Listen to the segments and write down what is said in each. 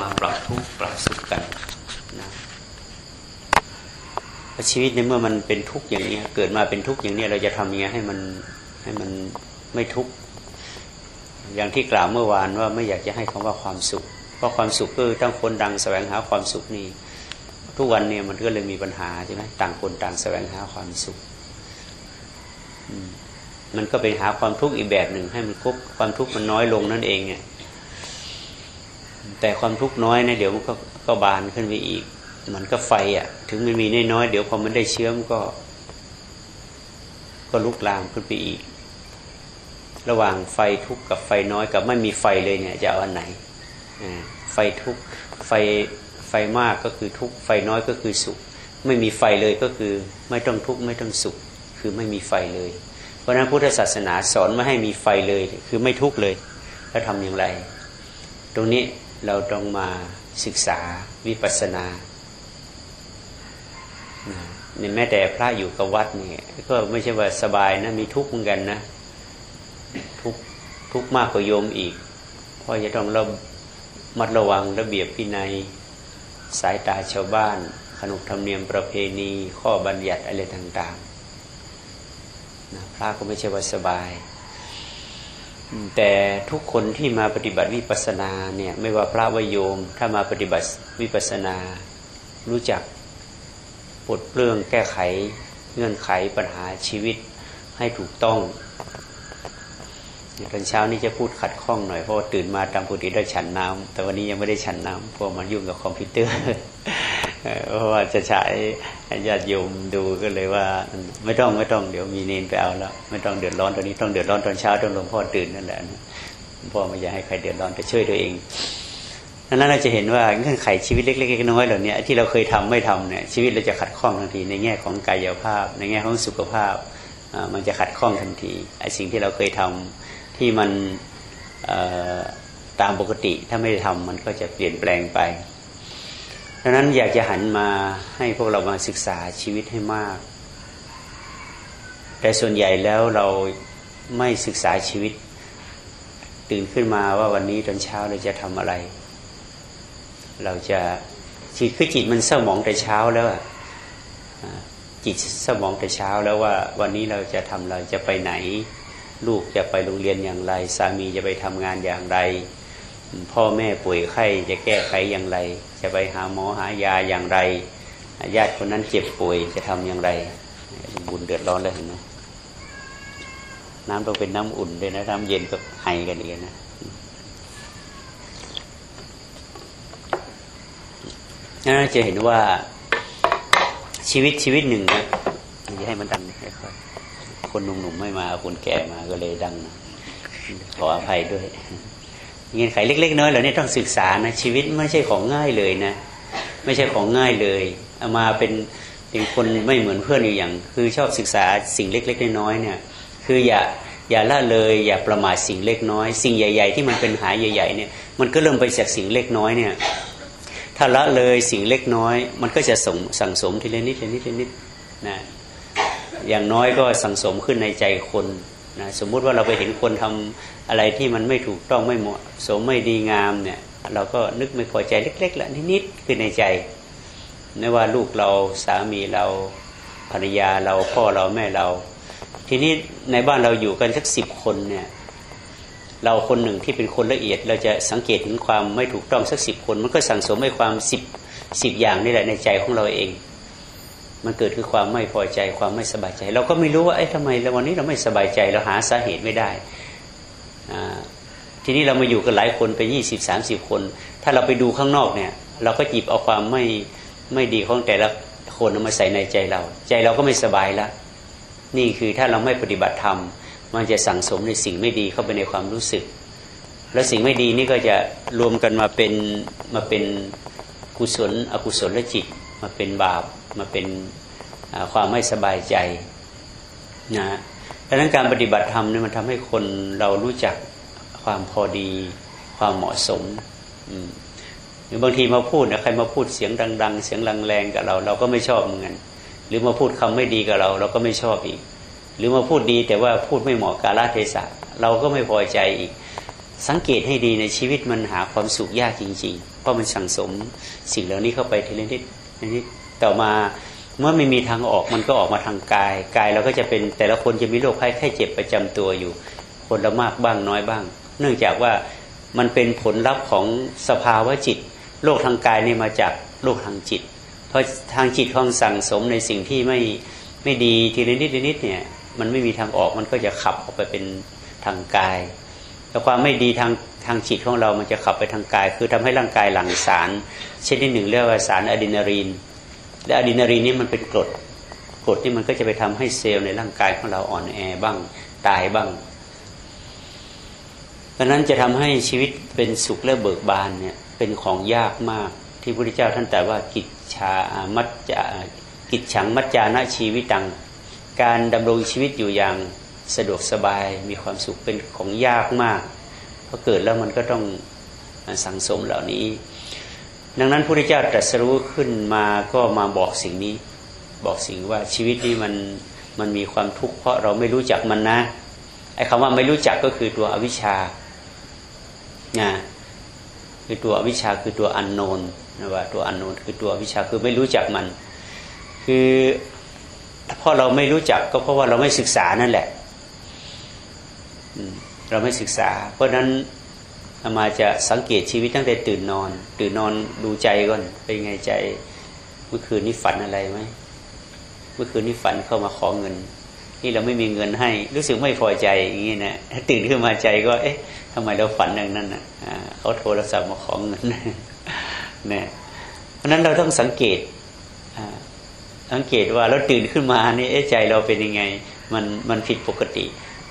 มาปรับทุกข์ปรับสุขกันนะชีวิตในเมื่อมันเป็นทุกข์อย่างนี้เกิดมาเป็นทุกข์อย่างนี้เราจะทำยังไงให้มันให้มันไม่ทุกข์อย่างที่กล่าวเมื่อวานว่าไม่อยากจะให้คำว่าความสุข เพราะความสุขก็ต้องคนดังแสวงหาความสุขนี่ทุกวันเนี่ยมันก็เลยมีปัญหาใช่ไหมต่างคนต่างแสวงหาความสุขมันก็ไปหาความทุกข์อีกแบบหนึ่งให้มันครบความทุกข์มันน้อยลงนั่นเองเนี่ย แต่ความทุกข์น้อยนะเดี๋ยวมันก็ก็บานขึ้นไปอีก มันก็ไฟอะ ถึงมันมีน้อยๆเดี๋ยวพอมันได้เชื้อมก็ ก็ลุกลามขึ้นไปอีก ระหว่างไฟทุกข์กับไฟน้อยกับไม่มีไฟเลยเนี่ย จะเอาอันไหนไฟทุกข์ไฟไฟมากก็คือทุกข์ไฟน้อยก็คือสุข ไม่มีไฟเลยก็คือ ไม่ต้องทุกข์ไม่ต้องสุข คือไม่มีไฟเลย เพราะนั้นพุทธศาสนาสอนไม่ให้มีไฟเลย คือไม่ทุกข์เลย แล้วทำอย่างไร ตรงนี้ เราต้องมาศึกษาวิปัสสนาเนี่ยแม้แต่พระอยู่กับวัดนี่ก็ไม่ใช่ว่าสบายนะมีทุกข์เหมือนกันนะทุกทุกมากกว่าโยมอีก เพราะจะต้องระมัดระวังระเบียบพินัย สายตาชาวบ้าน ขนบธรรมเนียมประเพณี ข้อบัญญัติอะไรต่างๆนะพระก็ไม่ใช่ว่าสบาย แต่ทุกคนที่มาปฏิบัติวิปัสสนาเนี่ยไม่ว่าพระวโยม ถ้ามาปฏิบัติวิปัสสนา รู้จักปลดเปลื้องแก้ไขเงื่อนไขปัญหาชีวิตให้ถูกต้องตอนเช้านี้จะพูดขัดข้องหน่อยเพราะตื่นมาตามปกติได้ฉันน้ำแต่วันนี้ยังไม่ได้ฉันน้ำเพราะมันยุ่งกับคอมพิวเตอร์ เพราะว่าจะฉายญาติโยมดูก็เลยว่า ไม่ต้องไม่ต้องเดี๋ยวมีเนนไปเอาแล้วไม่ต้องเดือดร้อนตอนนี้ต้องเดือดร้อนตอนเช้าต้องหลวงพ่อตื่นนั่นแหละพ่อไม่อยากให้ใครเดือดร้อนแต่ช่วยตัวเองนั้นเราจะเห็นว่าเงื่อนไขชีวิตเล็กๆน้อยๆเหล่านี้ที่เราเคยทำไม่ทำเนี่ยชีวิตเราจะขัดข้องทันทีในแง่ของกายภาพ ในแง่ของสุขภาพมันจะขัดข้องทันทีไอ้สิ่งที่เราเคยทำที่มันตามปกติถ้าไม่ได้ทำมันก็จะเปลี่ยนแปลงไป ดังนั้นอยากจะหันมาให้พวกเรามาศึกษาชีวิตให้มาก แต่ส่วนใหญ่แล้วเราไม่ศึกษาชีวิต ตื่นขึ้นมาว่าวันนี้ตอนเช้าเราจะทำอะไร เราจะจิตคือจิตมันเศร้าหมองแต่เช้าแล้วอะจิตเศร้าหมองแต่เช้าแล้วว่า วันนี้เราจะทำเราจะไปไหน ลูกจะไปโรงเรียนอย่างไร สามีจะไปทำงานอย่างไร พ่อแม่ป่วยไข้จะแก้ไขอย่างไร จะไปหาหมอหายาอย่างไร ญาติคนนั้นเจ็บป่วยจะทำอย่างไร บุญเดือดร้อนเลยเห็นไหมน้ำต้องเป็นน้ำอุ่นเลยนะน้ำเย็นก็ไอกันเองนะนั่นจะเห็นว่าชีวิตชีวิตหนึ่งนะจะให้มันดังค่อยๆคนหนุ่มๆไม่มาคนแก่มาก็เลยดัง ขออภัยด้วย เงื่อนไขเล็ก ๆ น้อยเหล่านี้ต้องศึกษานะชีวิตไม่ใช่ของง่ายเลยนะ ไม่ใช่ของง่ายเลยเอามาเป็นเป็นคนไม่เหมือนเพื่อนอยู่อย่าง คือชอบศึกษาสิ่งเล็ก ๆ น้อยๆเนี่ย คืออย่าอย่าละเลย อย่าประมาทสิ่งเล็กน้อย สิ่งใหญ่ ๆ ที่มันเป็นหายใหญ่ ๆ เนี่ย มันก็เริ่มไปจากสิ่งเล็กน้อยเนี่ยถ้าละเลยสิ่งเล็กน้อย มันก็จะส่งสั่งสมทีละนิดทีละนิดทีละนิดนะอย่างน้อยก็สั่งสมขึ้นในใจคน นะสมมุติว่าเราไปเห็นคนทำอะไรที่มันไม่ถูกต้องไม่เหมาะสมไม่ดีงามเนี่ย เราก็นึกไม่พอใจเล็กๆละนิดๆคือในใจไม่ว่าลูกเราสามีเราภรรยาเราพ่อเราแม่เรา ทีนี้ในบ้านเราอยู่กันสักสิบคนเนี่ย เราคนหนึ่งที่เป็นคนละเอียด เราจะสังเกตถึงความไม่ถูกต้องสักสิบคน มันก็สั่งสมให้ความสิบสิบอย่างนี่แหละในใจของเราเอง มันเกิดคือความไม่พอใจความไม่สบายใจ เราก็ไม่รู้ว่าไอ้ทำไมวันนี้เราไม่สบายใจ เราหาสาเหตุไม่ได้ ทีนี้เรามาอยู่กันหลายคนไปยี่สิบสามสิบคน ถ้าเราไปดูข้างนอกเนี่ย เราก็จีบเอาความไม่ไม่ดีของแต่ละคนมาใส่ในใจเรา ใจเราก็ไม่สบายละนี่คือถ้าเราไม่ปฏิบัติธรรม มันจะสั่งสมในสิ่งไม่ดีเข้าไปในความรู้สึก แล้วสิ่งไม่ดีนี่ก็จะรวมกันมาเป็นมาเป็นกุศล อกุศลและจิตมาเป็นบาป มาเป็นความไม่สบายใจนะดังนั้นการปฏิบัติธรรมเนี่ยมันทำให้คนเรารู้จักความพอดี ความเหมาะสมหรือบางทีมาพูดนะใครมาพูดเสียงดัง ๆ เสียงแรงๆกับเรา เราก็ไม่ชอบเหมือนกันหรือมาพูดคำไม่ดีกับเรา เราก็ไม่ชอบอีก หรือมาพูดดีแต่ว่าพูดไม่เหมาะกาลเทศะเราก็ไม่พอใจอีก สังเกตให้ดีในชีวิตมันหาความสุขยากจริง ๆ เพราะมันสั่งสมสิ่งเหล่านี้เข้าไปทีละนิดนิด ต่อมาเมื่อไม่มีทางออกมันก็ออกมาทางกาย กายเราก็จะเป็นแต่ละคนจะมีโรคไข้ไข้เจ็บประจำตัวอยู่ คนละมากบ้างน้อยบ้าง เนื่องจากว่ามันเป็นผลลัพธ์ของสภาวะจิตโรคทางกายนี่มาจากโรคทางจิต เพราะทางจิตของสั่งสมในสิ่งที่ไม่ไม่ดีทีละนิดนิดเนี่ยมันไม่มีทางออกมันก็จะขับออกไปเป็นทางกายแต่ความไม่ดีทางทางจิตของเรามันจะขับไปทางกาย คือทำให้ร่างกายหลั่งสารเช่นที่หนึ่งเรียกว่าสารอะดรีนาลีน และอะดรีนาลีนนี่มันเป็นกรดกรดนี่มันก็จะไปทำให้เซลล์ในร่างกายของเราอ่อนแอบ้างตายบ้างดังนั้นจะทำให้ชีวิตเป็นสุขและเบิกบานเนี่ยเป็นของยากมากที่พระพุทธเจ้าท่านแต่ว่ากิจชามัจจากิจฉังมัจจานะชีวิตัง การดำรงชีวิตอยู่อย่างสะดวกสบายมีความสุขเป็นของยากมากพอเกิดแล้วมันก็ต้องสังสมเหล่านี้ ดังนั้นพระพุทธเจ้าตรัสรู้ขึ้นมาก็มาบอกสิ่งนี้ บอกสิ่งว่าชีวิตนี้มันมันมีความทุกข์เพราะเราไม่รู้จักมันนะไอ้คำว่าไม่รู้จักก็คือตัวอวิชชานะคือตัวอวิชชาคือตัวอันโนนนะว่าตัวอันโนนคือตัวอวิชชาคือไม่รู้จักมัน คือเพราะเราไม่รู้จักก็เพราะว่าเราไม่ศึกษานั่นแหละเราไม่ศึกษา เพราะนั้น มาจะสังเกตชีวิตตั้งแต่ตื่นนอน ตื่นนอนดูใจก่อน เป็นไงใจ เมื่อคืนนี้ฝันอะไรไหมเมื่อคืนนี้ฝันเข้ามาขอเงิน นี่เราไม่มีเงินให้ รู้สึกไม่พอใจอย่างนี้นะตื่นขึ้นมาใจก็ เอ๊ะทำไมเราฝันอย่างนั้นนะเขาโทรศัพท์มาขอเงินเนี่ยเพราะนั้นเราต้องสังเกตสังเกตว่าเราตื่นขึ้นมานี่เอ๊ะใจเราเป็นยังไง มันมันผิดปกติ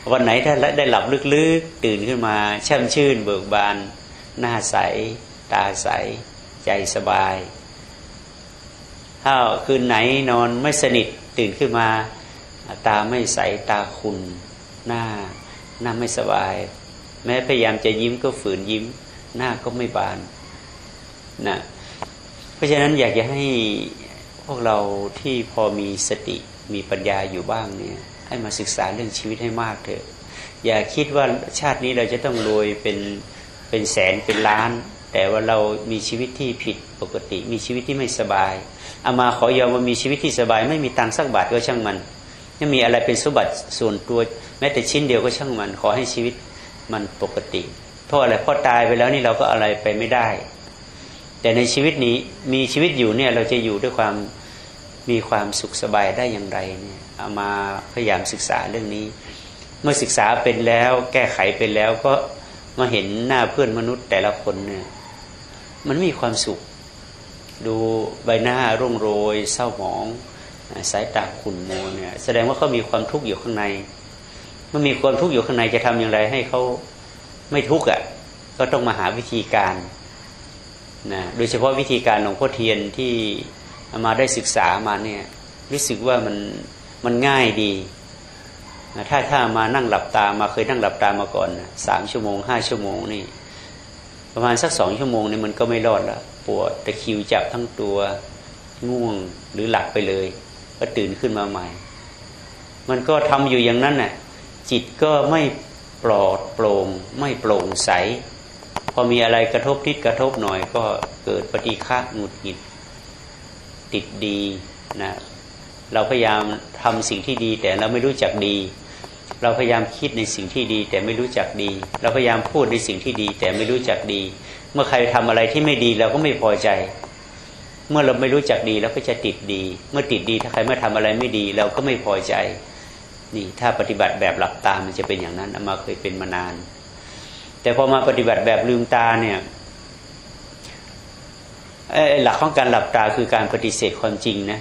วันไหนถ้าได้หลับลึกๆ ตื่นขึ้นมาแช่มชื่น เบิกบาน หน้าใส ตาใส ใจสบาย ถ้าคืนไหนนอนไม่สนิทตื่นขึ้นมา ตาไม่ใสตาคุณหน้า หน้าไม่สบาย แม้พยายามจะยิ้มก็ฝืนยิ้ม หน้าก็ไม่บานนะเพราะฉะนั้นอยากจะให้พวกเราที่พอมีสติมีปัญญาอยู่บ้างเนี่ย ให้มาศึกษาเรื่องชีวิตให้มากเถอะอย่าคิดว่าชาตินี้เราจะต้องรวยเป็นเป็นแสนเป็นล้าน แต่ว่าเรามีชีวิตที่ผิดปกติ มีชีวิตที่ไม่สบายเอามาขอยอมว่ามีชีวิตที่สบาย ไม่มีตังค์สักบาทก็ช่างมันไม่มีอะไรเป็นสมบัติส่วนตัว แม้แต่ชิ้นเดียวก็ช่างมัน ขอให้ชีวิตมันปกติ เพราะอะไรเพราะตายไปแล้วนี่เราก็อะไรไปไม่ได้ แต่ในชีวิตนี้มีชีวิตอยู่เนี่ยเราจะอยู่ด้วยความมีความสุขสบายได้อย่างไรเนี่ย มาพยายามศึกษาเรื่องนี้ เมื่อศึกษาเป็นแล้วแก้ไขเป็นแล้วก็มาเห็นหน้าเพื่อนมนุษย์แต่ละคนเนี่ยมันมีความสุข ดูใบหน้าร่วงโรย เศร้าหมองสายตาขุ่นโมเนี่ยแสดงว่าเขามีความทุกข์อยู่ข้างในเมื่อมีความทุกข์อยู่ข้างในจะทำอย่างไรให้เขาไม่ทุกข์อะก็ต้องมาหาวิธีการนะโดยเฉพาะวิธีการของพ่อเทียนที่มาได้ศึกษามาเนี่ยรู้สึกว่ามัน มันง่ายดี ถ้าถ้ามานั่งหลับตามาเคยนั่งหลับตามาก่อนสามชั่วโมงห้าชั่วโมงนี่ ประมาณสักสองชั่วโมงนี่มันก็ไม่รอดละปวดตะคิวจับทั้งตัวง่วงหรือหลับไปเลย ก็ตื่นขึ้นมาใหม่ มันก็ทำอยู่อย่างนั้นน่ะจิตก็ไม่ปลอดโปร่งไม่โปร่งใส พอมีอะไรกระทบนิดกระทบหน่อยก็เกิดปฏิฆะหงุดหงิด ติดดีนะ เราพยายามทำสิ่งที่ดี แต่เราไม่รู้จักดี เราพยายามคิดในสิ่งที่ดี แต่ไม่รู้จักดี เราพยายามพูดในสิ่งที่ดี แต่ไม่รู้จักดี เมื่อใครทำอะไรที่ไม่ดีเราก็ไม่พอใจ เมื่อเราไม่รู้จักดีเราก็จะติดดี เมื่อติดดีถ้าใครมาทำอะไรไม่ดี เราก็ไม่พอใจนี่ถ้าปฏิบัติแบบหลับตามันจะเป็นอย่างนั้นอามาเคยเป็นมานาน แต่พอมาปฏิบัติแบบลืมตาเนี่ยหลักของการหลับตาคือการปฏิเสธความจริงนะ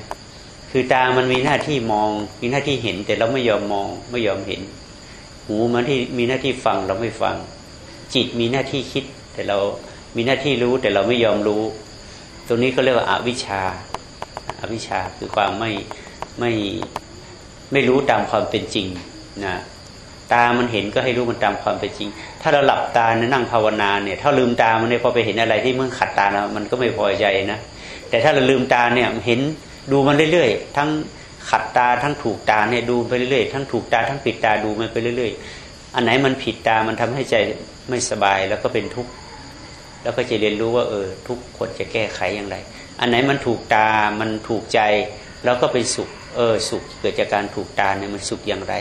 คือตามันมีหน้าที่มอง มีหน้าที่เห็น แต่เราไม่ยอมมอง ไม่ยอมเห็น หูมันที่มีหน้าที่ฟังเราไม่ฟัง จิตมีหน้าที่คิด แต่เรามีหน้าที่รู้แต่เราไม่ยอมรู้ ตรงนี้เขาเรียกว่าอาวิชชาอาวิชชาคือความไม่ไม่ไม่รู้ตามความเป็นจริงนะตามันเห็นก็ให้รู้มันตามความเป็นจริง ถ้าเราหลับตานั่งภาวนาเนี่ย ถ้าลืมตามันเนี่ยพอไปเห็นอะไรที่มันขัดตาเรามันก็ไม่พอใจนะ แต่ถ้าเราลืมตาเนี่ยเห็น ดูมันเรื่อยๆ ทั้งขัดตาทั้งถูกตาเนี่ยดูไปเรื่อยๆ ทั้งถูกตาทั้งปิดตาดูมันไปเรื่อยๆ อันไหนมันผิดตามันทำให้ใจไม่สบายแล้วก็เป็นทุกข์แล้วก็จะเรียนรู้ว่าเออทุกคนจะแก้ไขอย่างไร อันไหนมันถูกตา มันถูกใจ แล้วก็เป็นสุข เออสุขเกิดจากการถูกตาเนี่ยมันสุขอย่างไร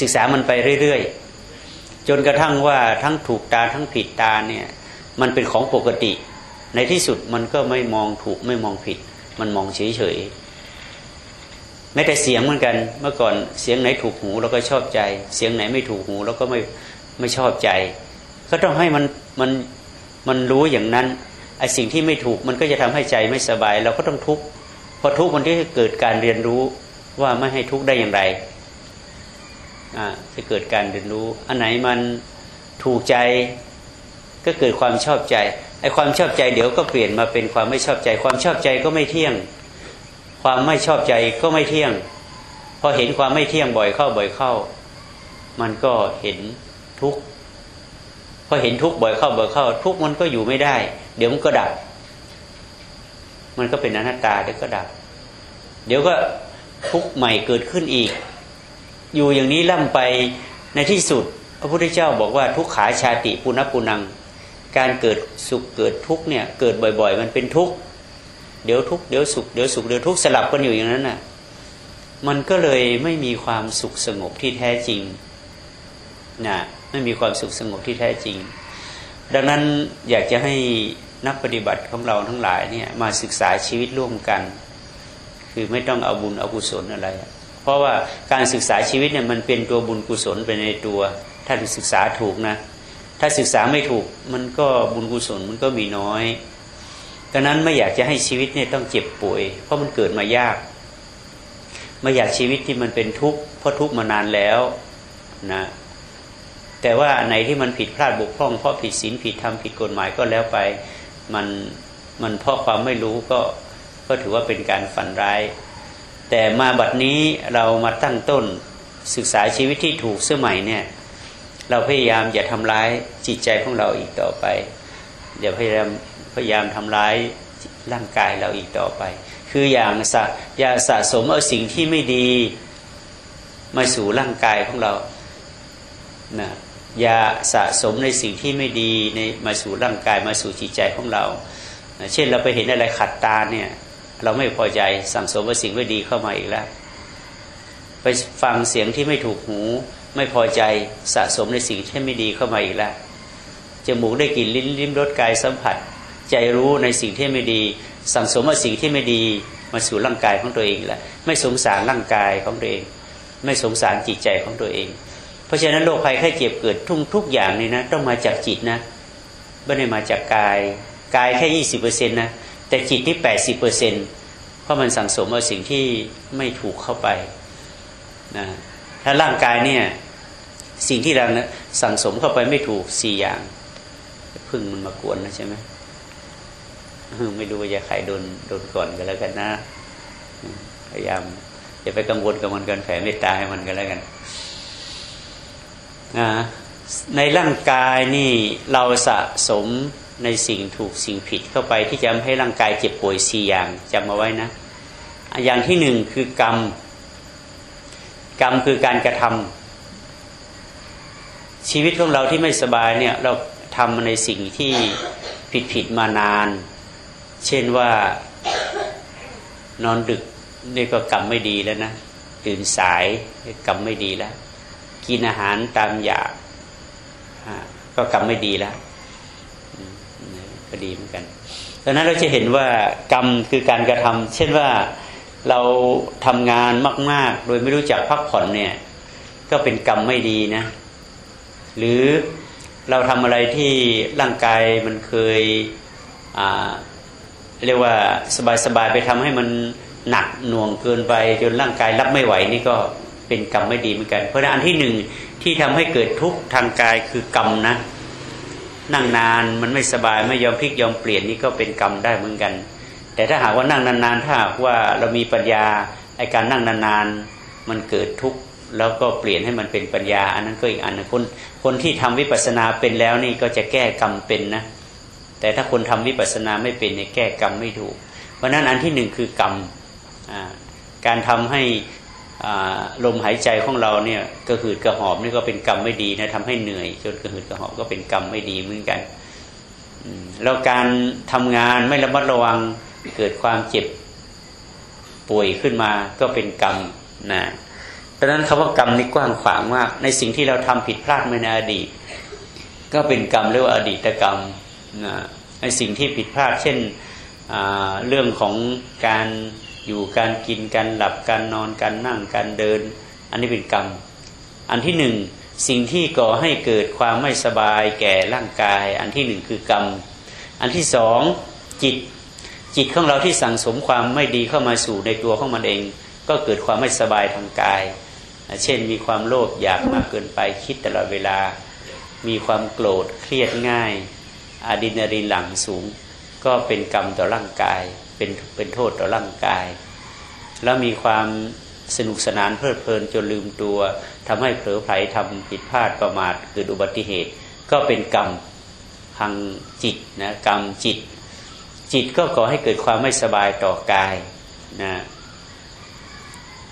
ศึกษามันไปเรื่อยๆ จนกระทั่งว่าทั้งถูกตาทั้งผิดตาเนี่ยมันเป็นของปกติ ในที่สุดมันก็ไม่มองถูกไม่มองผิด มันมองเฉยๆไม่แต่เสียงเหมือนกัน เมื่อก่อนเสียงไหนถูกหูเราก็ชอบใจ เสียงไหนไม่ถูกหูเราก็ไม่ไม่ชอบใจ ก็ต้องให้มันมันมันรู้อย่างนั้นไอ้สิ่งที่ไม่ถูกมันก็จะทำให้ใจไม่สบาย เราก็ต้องทุกข์พอทุกข์มันที่เกิดการเรียนรู้ว่าไม่ให้ทุกข์ได้อย่างไรอ่าจะเกิดการเรียนรู้ อันไหนมันถูกใจก็เกิดความชอบใจ ไอ้ความชอบใจเดี๋ยวก็เปลี่ยนมาเป็นความไม่ชอบใจ ความชอบใจก็ไม่เที่ยง ความไม่ชอบใจก็ไม่เที่ยง พอเห็นความไม่เที่ยงบ่อยเข้าบ่อยเข้า มันก็เห็นทุกข์พอเห็นทุกข์บ่อยเข้าบ่อยเข้า ทุกข์มันก็อยู่ไม่ได้ เดี๋ยวมันก็ดับ มันก็เป็นอนัตตาเดี๋ยวก็ดับ เดี๋ยวก็ทุกข์ใหม่เกิดขึ้นอีก อยู่อย่างนี้ล่ำไปในที่สุด พระพุทธเจ้าบอกว่าทุกขาชาติปุณปุนัง การเกิดสุขเกิดทุกข์เนี่ยเกิดบ่อย ๆ มันเป็นทุกข์เดี๋ยวทุกข์เดี๋ยวสุขเดี๋ยวสุขเดี๋ยวทุกข์สลับกันอยู่อย่างนั้นน่ะมันก็เลยไม่มีความสุขสงบที่แท้จริงนะไม่มีความสุขสงบที่แท้จริง ดังนั้นอยากจะให้นักปฏิบัติของเราทั้งหลายเนี่ยมาศึกษาชีวิตร่วมกัน คือไม่ต้องเอาบุญเอากุศลอะไร เพราะว่าการศึกษาชีวิตเนี่ยมันเป็นตัวบุญกุศลไปในตัวถ้าศึกษาถูกนะ ถ้าศึกษาไม่ถูกมันก็บุญกุศลมันก็มีน้อยดังนั้นไม่อยากจะให้ชีวิตเนี่ยต้องเจ็บป่วย เพราะมันเกิดมายาก ไม่อยากชีวิตที่มันเป็นทุกข์เพราะทุกข์มานานแล้วนะแต่ว่าไหนที่มันผิดพลาดบกพร่อง เพราะผิดศีลผิดธรรมผิดกฎหมายก็แล้วไปมันมันเพราะความไม่รู้ก็ก็ถือว่าเป็นการฝันร้าย แต่มาบัดนี้เรามาตั้งต้นศึกษาชีวิตที่ถูกเสื่อมัยเนี่ย เราพยายามอย่าทำร้ายจิตใจของเราอีกต่อไปอย่าพยายามพยายามทำร้ายร่างกายเราอีกต่อไป คืออย่างสะอย่าสะสมเอาสิ่งที่ไม่ดีมาสู่ร่างกายของเรานะอย่าสะสมในสิ่งที่ไม่ดีในมาสู่ร่างกายมาสู่จิตใจของเราเช่นเราไปเห็นอะไรขัดตาเนี่ยเราไม่พอใจสั่งสมว่าสิ่งไม่ดีเข้ามาอีกแล้ว ไปฟังเสียงที่ไม่ถูกหู ไม่พอใจสะสมในสิ่งที่ไม่ดีเข้ามาอีกแล้วจมูกได้กลิ่นลิ้นลิ้มรสกายสัมผัส ใจรู้ในสิ่งที่ไม่ดี สั่งสมว่าสิ่งที่ไม่ดีมาสู่ร่างกายของตัวเองแล้วไม่สงสารร่างกายของตัวเอง ไม่สงสารจิตใจของตัวเอง เพราะฉะนั้นโรคภัยไข้เจ็บเกิดทุกทุกอย่างนี่นะต้องมาจากจิตนะไม่ได้มาจากกายกายแค่ยี่สิบเปอร์เซ็นต์นะแต่จิตที่แปดสิบเปอร์เซ็นต์เพราะมันสั่งสมเอาสิ่งที่ไม่ถูกเข้าไปนะ ถ้าร่างกายเนี่ย สิ่งที่เรานะสั่งสมเข้าไปไม่ถูกสี่อย่างพึ่งมันมากวนนะใช่ไหมไม่รู้ว่าจะใครโดนโดนก่อนกันแล้วกันนะ พยายามอย่าไปกังวลกับมันกันแผ่เมตตาให้มันกันแล้วกันนะในร่างกายนี่เราสะสมในสิ่งถูกสิ่งผิดเข้าไปที่จะทำให้ร่างกายเจ็บป่วยสี่อย่างจำมาไว้นะ อย่างที่หนึ่งคือกรรม กรรมคือการกระทำชีวิตของเราที่ไม่สบายเนี่ยเราทำในสิ่งที่ผิดผิดมานาน เช่นว่านอนดึกนี่ก็กรรมไม่ดีแล้วนะตื่นสายกรรมไม่ดีแล้ว กินอาหารตามอยากก็กรรมไม่ดีแล้วก็ดีเหมือนกันดังนั้นเราจะเห็นว่ากรรมคือการกระทำเช่นว่า เราทำงานมาก ๆ โดยไม่รู้จักพักผ่อนเนี่ย ก็เป็นกรรมไม่ดีนะ หรือเราทำอะไรที่ร่างกายมันเคยเรียกว่าสบาย ๆ ไปทำให้มันหนักหน่วงเกินไปจนร่างกายรับไม่ไหวนี่ก็เป็นกรรมไม่ดีเหมือนกัน เพราะฉะนั้นอันที่หนึ่งที่ทำให้เกิดทุกข์ทางกายคือกรรมนะ นั่งนานมันไม่สบายไม่ยอมพลิกยอมเปลี่ยนนี่ก็เป็นกรรมได้เหมือนกัน แต่ถ้าหากว่านั่งนานๆ ถ้าหากว่าเรามีปัญญาไอการนั่งนานๆ มันเกิดทุกข์แล้วก็เปลี่ยนให้มันเป็นปัญญา อันนั้นก็อีกอันนึงคนคนที่ทำวิปัสสนาเป็นแล้วนี่ก็จะแก้กรรมเป็นนะ แต่ถ้าคนทำวิปัสสนาไม่เป็นเนี่ยแก้กรรมไม่ถูก เพราะนั้นอันที่หนึ่งคือกรรมการทำให้ลมหายใจของเราเนี่ยกระหืดกระหอบนี่ก็เป็นกรรมไม่ดีนะทำให้เหนื่อย จนกระหืดกระหอบก็เป็นกรรมไม่ดีเหมือนกันแล้วการทำงานไม่ระมัดระวัง เกิดความเจ็บป่วยขึ้นมาก็เป็นกรรมนะดังนั้นคำว่ากรรมนี่กว้างขวางมาก ในสิ่งที่เราทำผิดพลาดมาในอดีต ก็เป็นกรรมเรียกว่าอดีตกรรมนะในสิ่งที่ผิดพลาด เช่นเรื่องของการอยู่การกินการหลับการนอนการนั่งการเดิน อันนี้เป็นกรรม อันที่หนึ่งสิ่งที่ก่อให้เกิดความไม่สบายแก่ร่างกาย อันที่หนึ่งคือกรรม อันที่สองจิต จิตของเราที่สั่งสมความไม่ดีเข้ามาสู่ในตัวของมันเอง ก็เกิดความไม่สบายทางกาย เช่นมีความโลภอยากมากเกินไปคิดตลอดเวลา มีความโกรธเครียดง่ายอะดรีนาลีนหลั่งสูง ก็เป็นกรรมต่อร่างกาย เป็นเป็นโทษต่อร่างกาย แล้วมีความสนุกสนานเพลิดเพลินจนลืมตัวทำให้เผลอไผลทำผิดพลาดประมาทเกิดอุบัติเหตุ ก็เป็นกรรมทางจิตนะกรรมจิต จิตก็ก่อให้เกิดความไม่สบายต่อกายนะ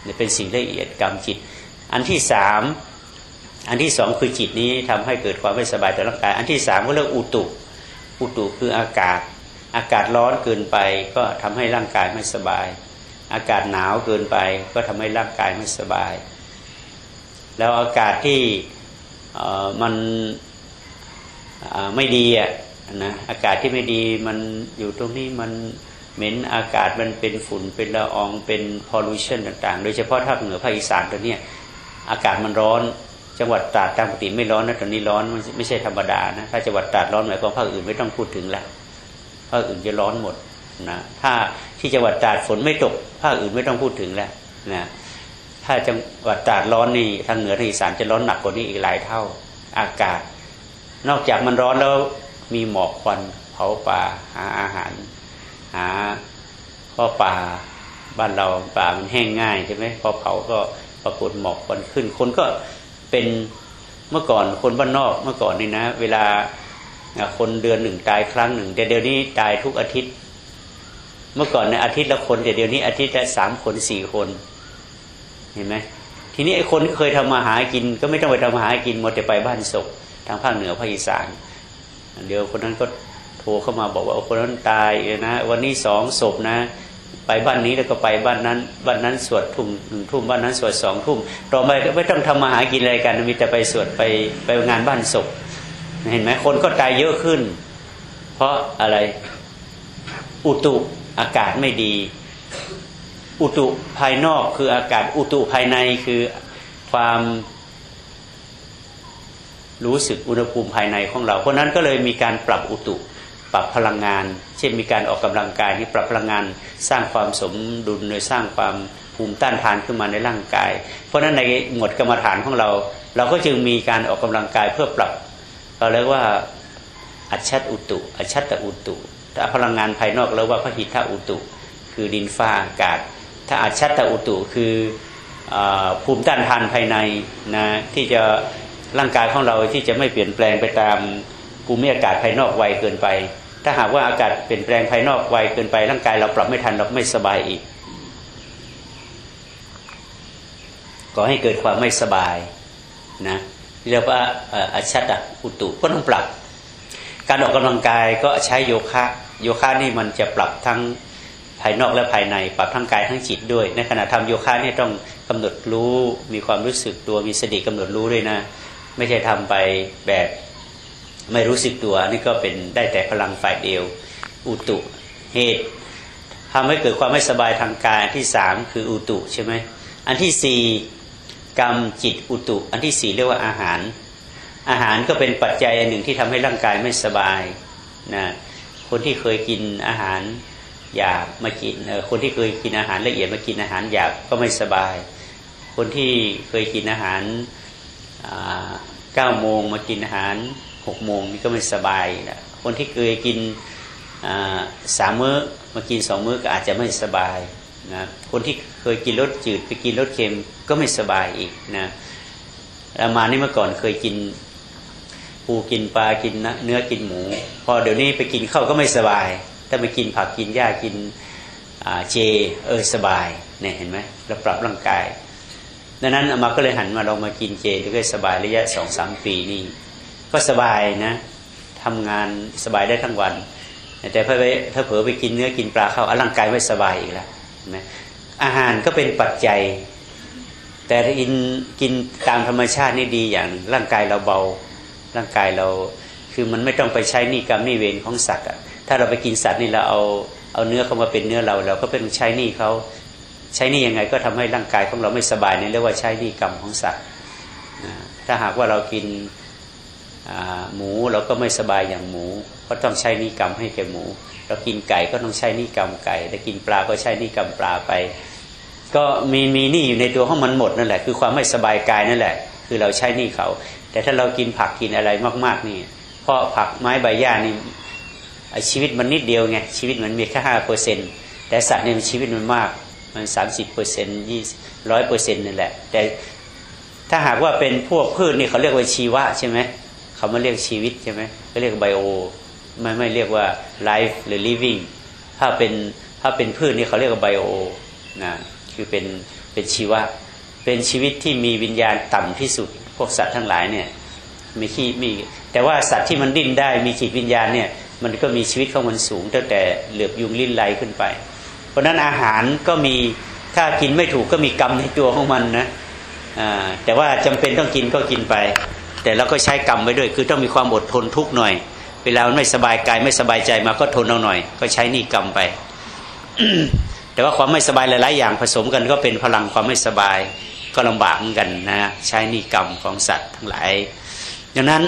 นี่เป็นสิ่งละเอียดกรรมจิต อันที่สามอันที่สองคือจิตนี้ทำให้เกิดความไม่สบายต่อร่างกาย อันที่สามก็เรียกอุตุอุตุคืออากาศ อากาศร้อนเกินไปก็ทำให้ร่างกายไม่สบาย อากาศหนาวเกินไปก็ทำให้ร่างกายไม่สบาย แล้วอากาศที่มันไม่ดีอะ นะอากาศที่ไม่ดีมันอยู่ตรงนี้มันเหม็นอากาศมันเป็นฝุ่นเป็นละอองเป็นพอลูชันต่างๆ โดยเฉพาะภาคเหนือภาคอีสานตัวเนี้ยอากาศมันร้อน จังหวัดตราดตามปกติไม่ร้อนนะตอนนี้ร้อนไม่ใช่ธรรมดานะถ้าจังหวัดตราดร้อนหมายความภาคอื่นไม่ต้องพูดถึงแล้วภาคอื่นจะร้อนหมดนะถ้าที่จังหวัดตราดฝนไม่ตก ภาคอื่นไม่ต้องพูดถึงแล้วนะถ้าจังหวัดตราดร้อนนี่ทางเหนือทางอีสานจะร้อนหนักกว่านี้อีกหลายเท่าอากาศ นอกจากมันร้อนแล้ว มีหมอกควันเผาป่าหาอาหาร หาข้อป่าบ้านเราป่ามันแห้งง่ายใช่ไหมพอเผาก็ปรากฏหมอกควันขึ้น คนก็เป็นเมื่อก่อนคนบ้านนอกเมื่อก่อนนี่นะ เวลาคนเดือนหนึ่งตายครั้งหนึ่งแต่เดี๋ยวนี้ตายทุกอาทิตย์ เมื่อก่อนในอาทิตย์ละคนแต่เดี๋ยวนี้อาทิตย์ละสามคนสี่คนเห็นไหมทีนี้ไอ้คนที่เคยทำมาหากิน ก็ไม่ต้องไปทำมาหากินหมดแต่ไปบ้านศพทางภาคเหนือภาคอีสาน เดี๋ยวคนนั้นก็โทรเข้ามาบอกว่าคนนั้นตายนะ วันนี้สองศพนะ ไปบ้านนี้แล้วก็ไปบ้านนั้น บ้านนั้นสวดทุ่มหนึ่งทุ่มบ้านนั้นสวดสองทุ่มต่อไปไม่ต้องทำมาหากินอะไรกันมีแต่ไปสวดไปไปงานบ้านศพเห็นไหมคนก็ตายเยอะขึ้น เพราะอะไรอุตุอากาศไม่ดี อุตุภายนอกคืออากาศอุตุภายในคือความ รู้สึกอุณหภูมิภายในของเรา เพราะนั้นก็เลยมีการปรับอุตุ ปรับพลังงาน เช่นมีการออกกำลังกายที่ปรับพลังงาน สร้างความสมดุลโดยสร้างความภูมิต้านทานขึ้นมาในร่างกาย เพราะนั้นในหมวดกรรมฐานของเรา เราก็จึงมีการออกกำลังกายเพื่อปรับเราเรียกว่าอัจฉริอุตุ อัจฉริอุตุถ้าพลังงานภายนอกเรียกว่าพระหิทธอุตุ คือดินฟ้าอากาศ ถ้าอัจฉริอุตุคือภูมิต้านทานภายในนะที่จะ ร่างกายของเราที่จะไม่เปลี่ยนแปลงไปตามภูมิอากาศภายนอกไวเกินไป ถ้าหากว่าอากาศเปลี่ยนแปลงภายนอกไวเกินไป ร่างกายเราปรับไม่ทันเราไม่สบายอีกก็ให้เกิดความไม่สบายนะเรียกว่าอาชัตอุตุก็ต้องปรับ การออกกำลังกายก็ใช้โยคะ โยคะนี่มันจะปรับทั้งภายนอกและภายใน ปรับทั้งกายทั้งจิตด้วย ในขณะทำโยคะนี่ต้องกำหนดรู้มีความรู้สึกตัวมีสติกำหนดรู้ด้วยนะ ไม่ใช่ทำไปแบบไม่รู้สึกตัวนี่ก็เป็นได้แต่พลังฝ่ายเดียว อุตุเหตุทำให้เกิดความไม่สบายทางกายที่สามคืออุตุใช่ไหมอันที่สี่กรรมจิตอุตุ อันที่สี่เรียกว่าอาหาร อาหารก็เป็นปัจจัยอันหนึ่งที่ทำให้ร่างกายไม่สบายนะคนที่เคยกินอาหารหยาบมากินคนที่เคยกินอาหารละเอียดมากินอาหารหยาบก็ไม่สบาย คนที่เคยกินอาหาร เก้าโมงมากินอาหารหกโมงนี่ก็ไม่สบายนะคนที่เคยกินสามมื้อมากินสองมื้อก็อาจจะไม่สบายนะคนที่เคยกินรสจืดไปกินรสเค็มก็ไม่สบายอีกนะอามานี่เมื่อก่อนเคยกินปูกินปลากินเนื้อกินหมู พอเดี๋ยวนี้ไปกินข้าวก็ไม่สบาย ถ้าไปกินผักกินหญ้ากินเจเออสบายเนี่ยเห็นไหมเราปรับร่างกาย ดังนั้นอามาก็เลยหันมาลองมากินเจแล้วก็สบายระยะสองสามปีนี่ก็สบายนะทำงานสบายได้ทั้งวัน แต่ถ้าไปถ้าเผลอไปกินเนื้อกินปลาเข้าร่างกายไม่สบายอีกแล้วนะอาหารก็เป็นปัจจัย แต่ถ้ากินกินตามธรรมชาตินี่ดีอย่างร่างกายเราเบาร่างกายเราคือมันไม่ต้องไปใช้นี่กรรมนี่เวรของสัตว์อะถ้าเราไปกินสัตว์นี่เราเอาเอาเนื้อเข้ามาเป็นเนื้อเรา เราก็เป็นใช้นี่เขา ใช้นี่ยังไงก็ทำให้ร่างกายของเราไม่สบายนี่เรียกว่าใช้นี่กรรมของสัตว์ถ้าหากว่าเรากินหมูเราก็ไม่สบายอย่างหมู ก็ต้องใช้นิกรรมให้แก่หมู เรากินไก่ก็ต้องใช้นิกรรมไก่ถ้ากินปลาก็ใช้นิกรรมปลาไป ก็มีมีนี่อยู่ในตัวของมันหมดนั่นแหละ คือความไม่สบายกายนั่นแหละ คือเราใช้นี่เขา แต่ถ้าเรากินผักกินอะไรมาก ๆ นี่ เพราะผักไม้ใบหญ้านี่ชีวิตมันนิดเดียวไงชีวิตมันมีแค่ห้าเปอร์เซ็นแต่สัตว์เนี่ยชีวิตมันมาก มันสามสิบเปอร์เซ็นยี่ร้อยเปอร์เซ็นต์นั่แหละ แต่ถ้าหากว่าเป็นพวกพืชนี่เขาเรียกว่าชีวะใช่ไหมเขาไม่เรียกชีวิตใช่ไหมเขาเรียกไบโอไม่ไม่เรียกว่าไลฟ์หรือ living ถ้าเป็นถ้าเป็นพืชนี่เขาเรียกว่าไบโอนะคือเป็นเป็นชีวะ เป็นชีวิตที่มีวิญญาณต่ำที่สุด พวกสัตว์ทั้งหลายเนี่ยมีที่มี แต่ว่าสัตว์ที่มันดิ้นได้มีจิตวิญญาณเนี่ยมันก็มีชีวิตของมันสูงตั้งแต่เหลือบยุงลิ้นไหลขึ้นไป ราะนั้นอาหารก็มีถ้ากินไม่ถูกก็มีกรรมในตัวของมันนะแต่ว่าจำเป็นต้องกินก็กินไป แต่เราก็ใช้กรรมไว้ด้วย คือต้องมีความอดทนทุกหน่อย เวลาไม่สบายกายไม่สบายใจมาก็ทนเอาหน่อย ก็ใช้นี่กรรมไป แต่ว่าความไม่สบายหลาย ๆ อย่างผสมกันก็เป็นพลังความไม่สบายก็ลำบากเหมือนกันนะใช้นี่กรรมของสัตว์ทั้งหลายดังนั้น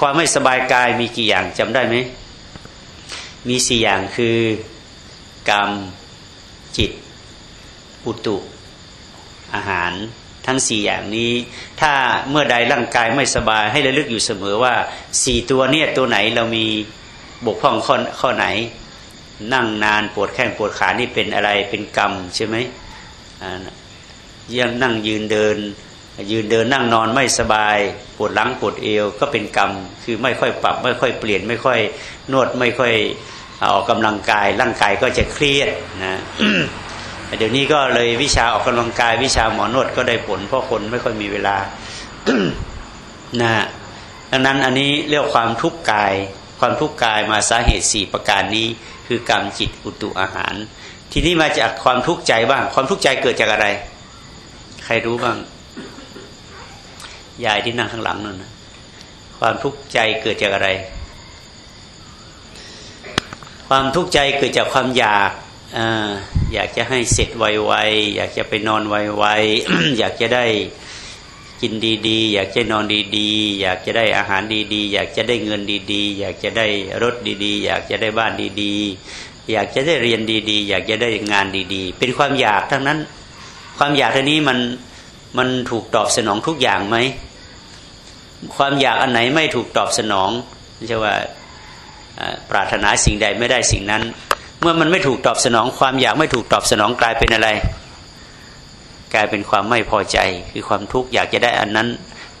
ความไม่สบายกายมีกี่อย่างจำได้ไหมมีสี่อย่างคือกรรม จิต อุตุอาหารทั้งสี่อย่างนี้ ถ้าเมื่อใดร่างกายไม่สบายให้ระลึกอยู่เสมอว่าสี่ตัวเนี่ยตัวไหนเรามีบกพร่องข้อข้อไหน นั่งนานปวดแข้งปวดขานี่เป็นอะไรเป็นกรรมใช่ไหมยังนั่งยืนเดิน ยืนเดินนั่งนอนไม่สบาย ปวดหลังปวดเอวก็เป็นกรรม คือไม่ค่อยปรับ ไม่ค่อยเปลี่ยนไม่ค่อยนวดไม่ค่อย ออกกำลังกายร่างกายก็จะเครียดนะเดี๋ยวนี้ก็เลยวิชาออกกำลังกาย วิชาหมอนวดก็ได้ผลเพราะคนไม่ค่อยมีเวลานะดังนั้นอันนี้เรียกความทุกข์กาย ความทุกข์กายมาสาเหตุสี่ประการนี้ คือกรรมจิตอุตุอาหาร ทีนี้มาจากความทุกข์ใจบ้าง ความทุกข์ใจเกิดจากอะไร ใครรู้บ้างยายที่นั่งข้างหลังนั่นนะความทุกข์ใจเกิดจากอะไร ความทุกข์ใจเกิดจากความอยากอยากจะให้เสร็จไวๆอยากจะไปนอนไวๆอยากจะได้กินดีๆ อยากจะนอนดีๆ อยากจะได้อาหารดีๆ อยากจะได้เงินดีๆ อยากจะได้รถดีๆ อยากจะได้บ้านดีๆ อยากจะได้เรียนดีๆ อยากจะได้งานดีๆ เป็นความอยากทั้งนั้น ความอยากท่านี้มันมันถูกตอบสนองทุกอย่างไหมความอยากอันไหนไม่ถูกตอบสนองไม่ใช่ว่า ปรารถนาสิ่งใดไม่ได้สิ่งนั้น เมื่อมันไม่ถูกตอบสนองความอยากไม่ถูกตอบสนองกลายเป็นอะไร กลายเป็นความไม่พอใจ คือความทุกข์อยากจะได้อันนั้น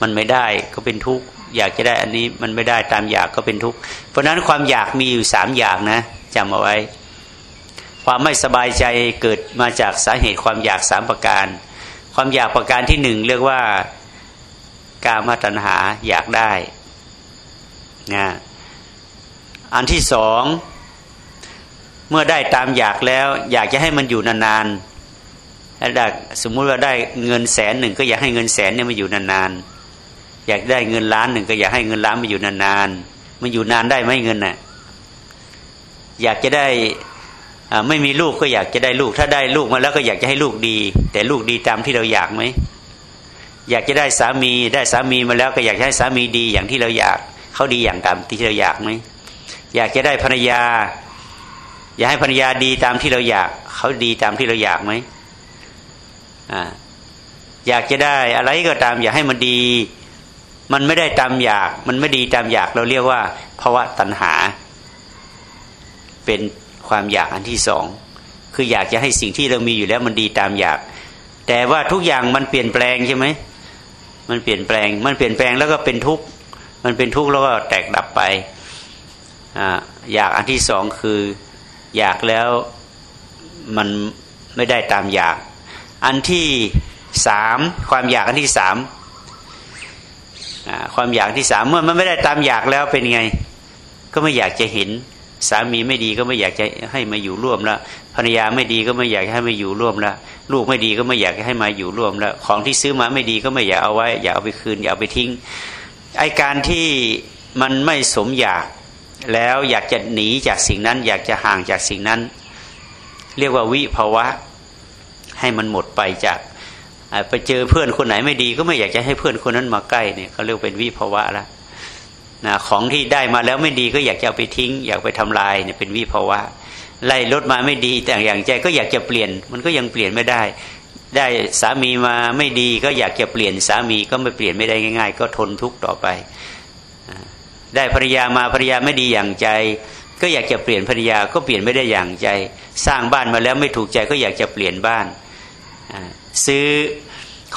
มันไม่ได้ก็เป็นทุกข์อยากจะได้อันนี้มันไม่ได้ตามอยากก็เป็นทุกข์เพราะฉะนั้นความอยากมีอยู่สามอย่างนะจำเอาไว้ ความไม่สบายใจเกิดมาจากสาเหตุความอยากสามประการ ความอยากประการที่หนึ่งเรียกว่ากามตัณหาอยากได้นะ อันที่สองเมื่อได้ตามอยากแล้ว อยากจะให้มันอยู่นานๆแล้วสมมุติว่าได้เงินแสนหนึ่งก็อยากให้เงินแสนเนี่ยมาอยู่นานๆอยากได้เงินล้านหนึ่งก็อยากให้เงินล้านมาอยู่นานๆมันอยู่นานได้ไหมเงินน่ะอยากจะได้ไม่มีลูกก็อยากจะได้ลูก ถ้าได้ลูกมาแล้วก็อยากจะให้ลูกดี แต่ลูกดีตามที่เราอยากไหมอยากจะได้สามีได้สามีมาแล้วก็อยากให้สามีดีอย่างที่เราอยากเขาดีอย่างตามที่เราอยากไหม อยากจะได้ภรรยา อยากให้ภรรยาดีตามที่เราอยากเขาดีตามที่เราอยากไหมอ่าอยากจะได้อะไรก็ตาม อยากให้มันดี มันไม่ได้ตามอยาก มันไม่ดีตามอยากเราเรียกว่าภาวะตัณหา เป็นความอยากอันที่สองคืออยากจะให้สิ่งที่เรามีอยู่แล้วมันดีตามอยาก แต่ว่าทุกอย่างมันเปลี่ยนแปลงใช่ไหมมันเปลี่ยนแปลง มันเปลี่ยนแปลงแล้วก็เป็นทุกข์มันเป็นทุกข์แล้วก็แตกดับไป อยากอันที่สองคืออยากแล้วมันไม่ได้ตามอยาก อันที่สามความอยากอันที่สามความอยากที่สามเมื่อมันไม่ได้ตามอยากแล้วเป็นไง ก็ไม่อยากจะเห็น สามีไม่ดีก็ไม่อยากจะให้มาอยู่ร่วมแล้วภรรยาไม่ดีก็ไม่อยากให้มาอยู่ร่วมแล้วลูกไม่ดีก็ไม่อยากให้มาอยู่ร่วมแล้วของที่ซื้อมาไม่ดีก็ไม่อยากเอาไว้ อยากเอาไปคืน อยากเอาไปทิ้งไอการที่มันไม่สมอยาก แล้วอยากจะหนีจากสิ่งนั้น อยากจะห่างจากสิ่งนั้น เรียกว่าวิภาวะ ให้มันหมดไปจากไปเจอเพื่อนคนไหนไม่ดี ก็ไม่อยากจะให้เพื่อนคนนั้นมาใกล้เนี่ยเขาเรียกเป็นวิภาวะล้วนะของที่ได้มาแล้วไม่ดีก็อยากจะเอาไปทิ้ง อยากไปทำลายเนี่ยเป็นวิภาวะไล่รถมาไม่ดี แต่อย่างใจก็อยากจะเปลี่ยน มันก็ยังเปลี่ยนไม่ได้ ได้สามีมาไม่ดีก็อยากจะเปลี่ยนสามีก็ไม่เปลี่ยนไม่ได้ง่าย ๆ ก็ทนทุกข์ต่อไป ได้ภรรยามาภรรยาไม่ดีอย่างใจ ก็อยากจะเปลี่ยนภรรยาก็เปลี่ยนไม่ได้อย่างใจ สร้างบ้านมาแล้วไม่ถูกใจก็อยากจะเปลี่ยนบ้านซื้อ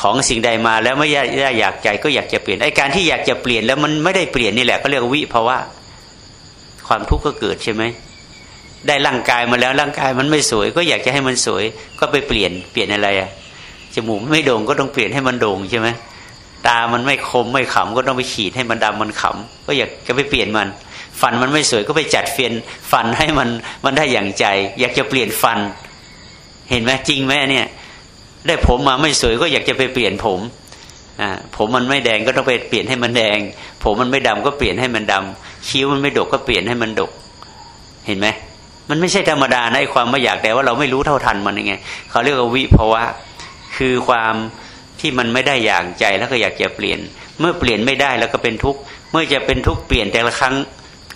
ของสิ่งใดมาแล้วไม่ได้อยากใจก็อยากจะเปลี่ยนไอ้การที่อยากจะเปลี่ยนแล้วมันไม่ได้เปลี่ยนนี่แหละก็เรียกวิภาวะความทุกข์ก็เกิดใช่ไหมได้ร่างกายมาแล้วร่างกายมันไม่สวย ก็อยากจะให้มันสวย ก็ไปเปลี่ยนเปลี่ยนอะไรอะจมูกไม่โด่งก็ต้องเปลี่ยนให้มันโด่งใช่ไหม ตามันไม่คมไม่ขำก็ต้องไปขีดให้มันดำมันขำก็อยากจะไปเปลี่ยนมัน ฟันมันไม่สวยก็ไปจัดเฟียนฟันให้มันมันได้อย่างใจ อยากจะเปลี่ยนฟัน เห็นไหมจริงไหมเนี่ย ได้ผมมาไม่สวยก็อยากจะไปเปลี่ยนผมอ่าผมมันไม่แดงก็ต้องไปเปลี่ยนให้มันแดง ผมมันไม่ดำก็เปลี่ยนให้มันดำคิ้วมันไม่ดกก็เปลี่ยนให้มันดก เห็นไหมมันไม่ใช่ธรรมดานะไอ้ความไม่อยากแต่ว่าเราไม่รู้เท่าทันมันยังไงเขาเรียกว่าวิภาวะคือความ ที่มันไม่ได้อย่างใจแล้วก็อยากจะเปลี่ยน เมื่อเปลี่ยนไม่ได้แล้วก็เป็นทุกข์เมื่อจะเป็นทุกข์เปลี่ยนแต่ละครั้ง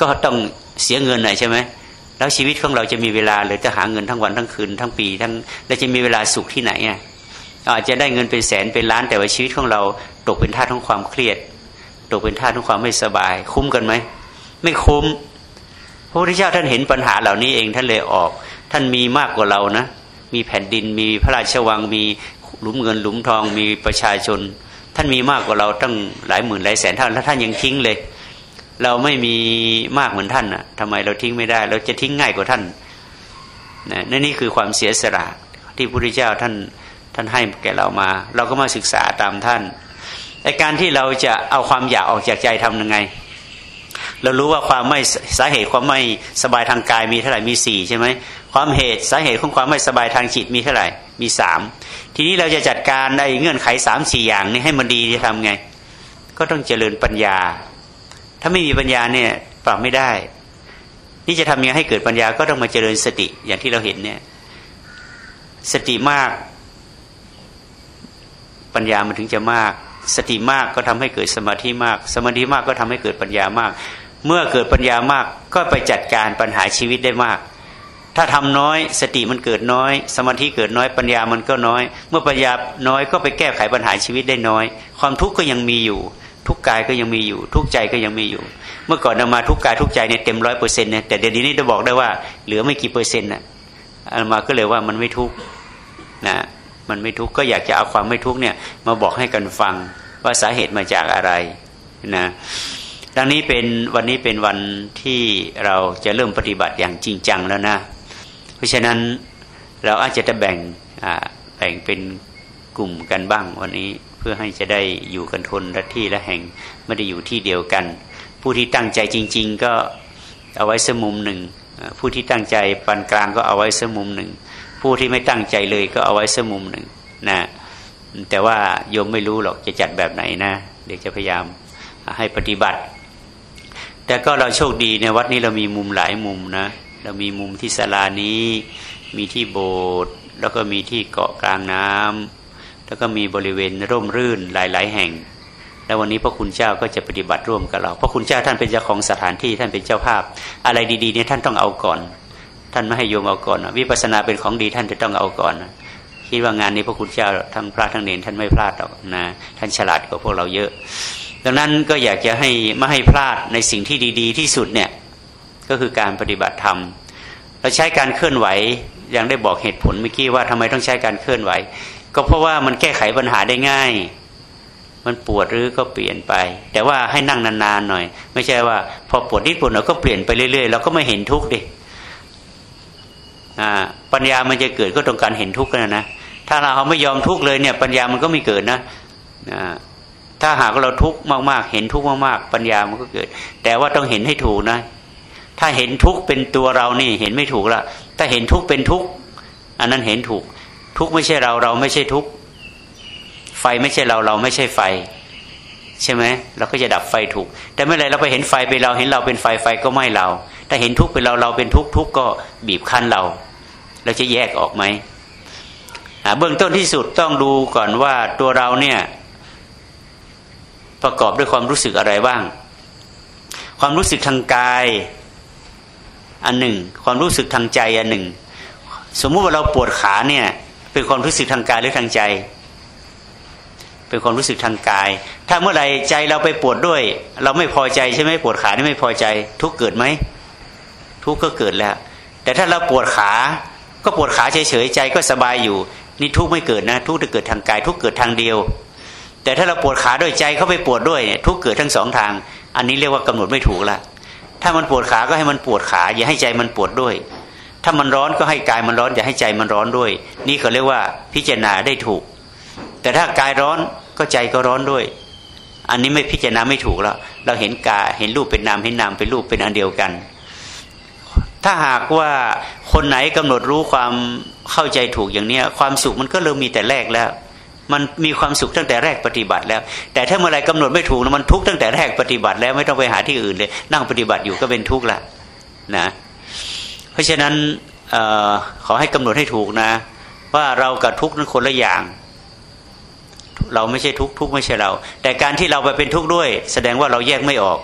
ก็ต้องเสียเงินหน่อยใช่ไหมแล้วชีวิตของเราจะมีเวลาหรือจะหาเงินทั้งวันทั้งคืนทั้งปี ทั้งแล้วจะมีเวลาสุขที่ไหนอะอาจจะได้เงินเป็นแสนเป็นล้านแต่ว่าชีวิตของเราตกเป็นท่าของความเครียด ตกเป็นท่าของความไม่สบาย คุ้มกันไหมไม่คุ้มพระพุทธเจ้าท่านเห็นปัญหาเหล่านี้เองท่านเลยออก ท่านมีมากกว่าเรานะ มีแผ่นดินมีพระราชวังมี หลุมเงินหลุมทองมีประชาชน ท่านมีมากกว่าเราตั้งหลายหมื่นหลายแสนเท่าแล้วท่านยังทิ้งเลย เราไม่มีมากเหมือนท่านอะทำไมเราทิ้งไม่ได้ เราจะทิ้งง่ายกว่าท่านนะนั่นนี่คือความเสียสละที่พระพุทธเจ้าท่านท่านให้แก่เรามา เราก็มาศึกษาตามท่านในการที่เราจะเอาความอยากออกจากใจทำยังไง เรารู้ว่าความไม่สาเหตุความไม่สบายทางกายมีเท่าไหร่มีสี่ใช่ไหมความเหตุสาเหตุของความไม่สบายทางจิตมีเท่าไหร่ มีสามทีนี้เราจะจัดการในเงื่อนไขสามสี่อย่างนี้ให้มันดีจะทำไง ก็ต้องเจริญปัญญา ถ้าไม่มีปัญญาเนี่ยปรับไม่ได้ นี่จะทำยังไงให้เกิดปัญญาก็ต้องมาเจริญสติอย่างที่เราเห็นเนี่ย สติมาก ปัญญามันถึงจะมาก สติมากก็ทำให้เกิดสมาธิมาก สมาธิมากก็ทำให้เกิดปัญญามาก เมื่อเกิดปัญญามากก็ไปจัดการปัญหาชีวิตได้มาก ถ้าทำน้อยสติมันเกิดน้อย สมาธิเกิดน้อยปัญญามันก็น้อย เมื่อปัญญาน้อยก็ไปแก้ไขปัญหาชีวิตได้น้อย ความทุกข์ก็ยังมีอยู่ ทุกกายก็ยังมีอยู่ ทุกใจก็ยังมีอยู่ เมื่อก่อนเอามาทุกกายทุกใจเนี่ยเต็มร้อยเปอร์เซ็นต์เนี่ยแต่เดี๋ยวนี้จะบอกได้ว่าเหลือไม่กี่เปอร์เซ็นต์น่ะเอามาก็เลยว่ามันไม่ทุกนะมันไม่ทุกข์ก็อยากจะเอาความไม่ทุกข์เนี่ยมาบอกให้กันฟังว่าสาเหตุมาจากอะไรนะดังนี้เป็นวันนี้เป็นวันที่เราจะเริ่มปฏิบัติอย่างจริงจังแล้วนะ ราะฉะนั้นเราอาจจะจะแบ่งแบ่งเป็นกลุ่มกันบ้างวันนี้เพื่อให้จะได้อยู่กันทนและที่และแห่งไม่ได้อยู่ที่เดียวกัน ผู้ที่ตั้งใจจริง ๆ ก็เอาไว้สมุมหนึ่ง ผู้ที่ตั้งใจปานกลางก็เอาไว้สมุมหนึ่ง ผู้ที่ไม่ตั้งใจเลยก็เอาไว้สมุมหนึ่งนะแต่ว่าโยมไม่รู้หรอกจะจัดแบบไหนนะ เดี๋ยวจะพยายามให้ปฏิบัติ แต่ก็เราโชคดีในวัดนี้เรามีมุมหลายมุมนะ เรามีมุมที่ศาลานี้ มีที่โบสถ์แล้วก็มีที่เกาะกลางน้ำแล้วก็มีบริเวณร่มรื่นหลาย ๆ แห่ง แล้ววันนี้พระคุณเจ้าก็จะปฏิบัติร่วมกับเราพระคุณเจ้าท่านเป็นเจ้าของสถานที่ท่านเป็นเจ้าภาพ อะไรดีๆเนี่ยท่านต้องเอาก่อน ท่านไม่ให้โยมเอาก่อนวิปัสนาเป็นของดีท่านจะต้องเอาก่อนคิดว่างานนี้พระคุณเจ้าทั้งพระทั้งเนรท่านไม่พลาดหรอกนะท่านฉลาดกว่าพวกเราเยอะ ดังนั้นก็อยากจะให้ไม่ให้พลาดในสิ่งที่ดี ๆ ที่สุดเนี่ย ก็คือการปฏิบัติธรรมเราใช้การเคลื่อนไหวยังได้บอกเหตุผลเมื่อกี้ว่าทำไมต้องใช้การเคลื่อนไหว ก็เพราะว่ามันแก้ไขปัญหาได้ง่าย มันปวดหรือก็เปลี่ยนไป แต่ว่าให้นั่งนานๆหน่อย ไม่ใช่ว่า พอปวดนิดปวดหน่อยก็เปลี่ยนไปเรื่อยๆเราก็ไม่เห็นทุกข์ดิปัญญามันจะเกิดก็ตรงการเห็นทุกข์กันนะถ้าเราไม่ยอมทุกข์เลยเนี่ยปัญญามันก็ไม่เกิดนะถ้าหากเราทุกข์มากๆ เห็นทุกข์มากๆ ปัญญามันก็เกิด แต่ว่าต้องเห็นให้ถูกนะ ถ้าเห็นทุกข์เป็นตัวเรานี่เห็นไม่ถูกละถ้าเห็นทุกข์เป็นทุกข์อันนั้นเห็นถูก ทุกข์ไม่ใช่เราเราไม่ใช่ทุกข์ไฟไม่ใช่เราเราไม่ใช่ไฟ ใช่ไหมเราก็จะดับไฟถูก แต่เมื่อไรเราไปเห็นไฟเป็นเราเห็นเราเป็นไฟไฟก็ไม่เราถ้าเห็นทุกข์เป็นเราเราเป็นทุกข์ทุกข์ก็บีบคั้นเรา เราจะแยกออกไหมเบื้องต้นที่สุดต้องดูก่อนว่าตัวเราเนี่ยประกอบด้วยความรู้สึกอะไรบ้าง ความรู้สึกทางกาย อันหนึ่ง ความรู้สึกทางใจอันหนึ่ง สมมุติว่าเราปวดขาเนี่ย เป็นความรู้สึกทางกายหรือทางใจ เป็นความรู้สึกทางกาย ถ้าเมื่อไหร่ใจเราไปปวดด้วย เราไม่พอใจใช่ไหมปวดขานี่ไม่พอใจ ทุกเกิดไหมทุกก็เกิดแล้ว แต่ถ้าเราปวดขา ก็ปวดขาเฉยๆใจก็สบายอยู่ นี่ทุกไม่เกิดนะ ทุกจะเกิดทางกาย ทุกเกิดทางเดียว แต่ถ้าเราปวดขาด้วยใจเขาไปปวดด้วยเนี่ยทุกเกิดทั้งสองทาง อันนี้เรียกว่ากำหนดไม่ถูกละ ถ้ามันปวดขาก็ให้มันปวดขา อย่าให้ใจมันปวดด้วย ถ้ามันร้อนก็ให้กายมันร้อน อย่าให้ใจมันร้อนด้วย นี่เขาเรียกว่าพิจารณาได้ถูก แต่ถ้ากายร้อนก็ใจก็ร้อนด้วย อันนี้ไม่พิจารณาไม่ถูกแล้ว เราเห็นกายเห็นรูปเป็นนามเห็นนามเป็นรูปเป็นอันเดียวกัน ถ้าหากว่าคนไหนกำหนดรู้ความเข้าใจถูกอย่างเนี้ย ความสุขมันก็เริ่มมีแต่แรกแล้ว มันมีความสุขตั้งแต่แรกปฏิบัติแล้ว แต่ถ้าเมื่อไรกำหนดไม่ถูกนะมันทุกข์ตั้งแต่แรกปฏิบัติแล้วไม่ต้องไปหาที่อื่นเลย นั่งปฏิบัติอยู่ก็เป็นทุกข์ละนะเพราะฉะนั้นออขอให้กำหนดให้ถูกนะ ว่าเรากับทุกข์นั้นคนละอย่าง เราไม่ใช่ทุกข์ทุกข์ไม่ใช่เรา แต่การที่เราไปเป็นทุกข์ด้วย แสดงว่าเราแยกไม่ออก